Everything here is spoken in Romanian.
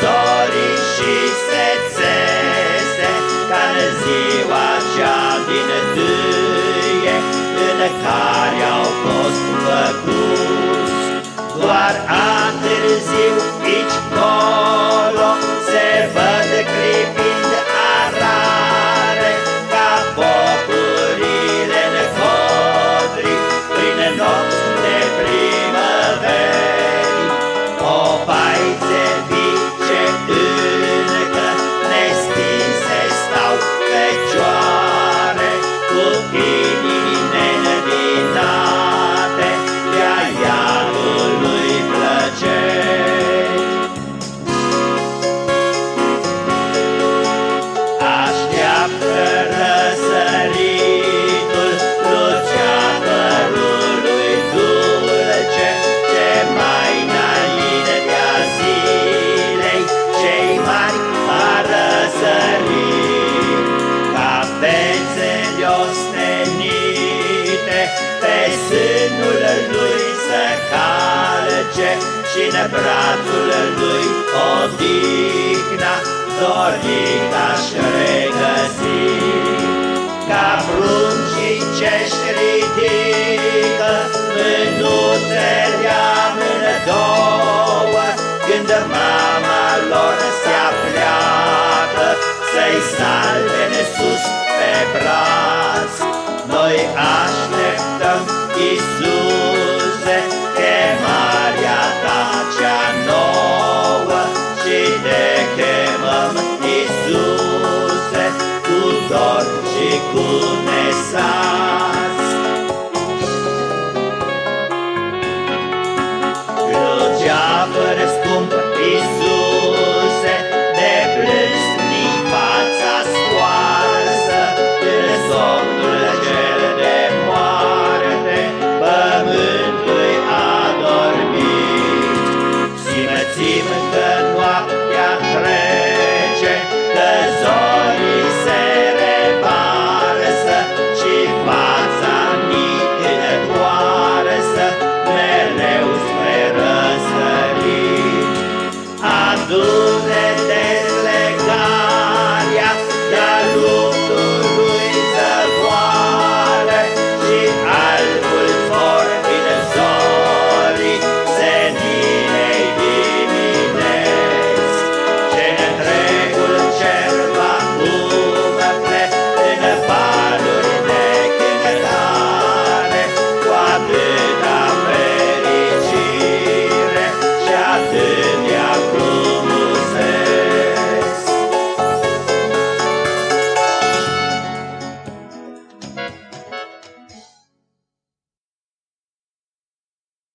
zorii și se țese Ca ziua cea din tâie În care au fost făcuți. Doar a târziat duce și ne brațul lui odihna, dorit aș regăsi. Ca pruncii ce-și ridică mânuțele în două, când mama lor se apleacă să-i salve în sus pe braț. Noi aș și cu nesați. Rugea fără scumpă, です。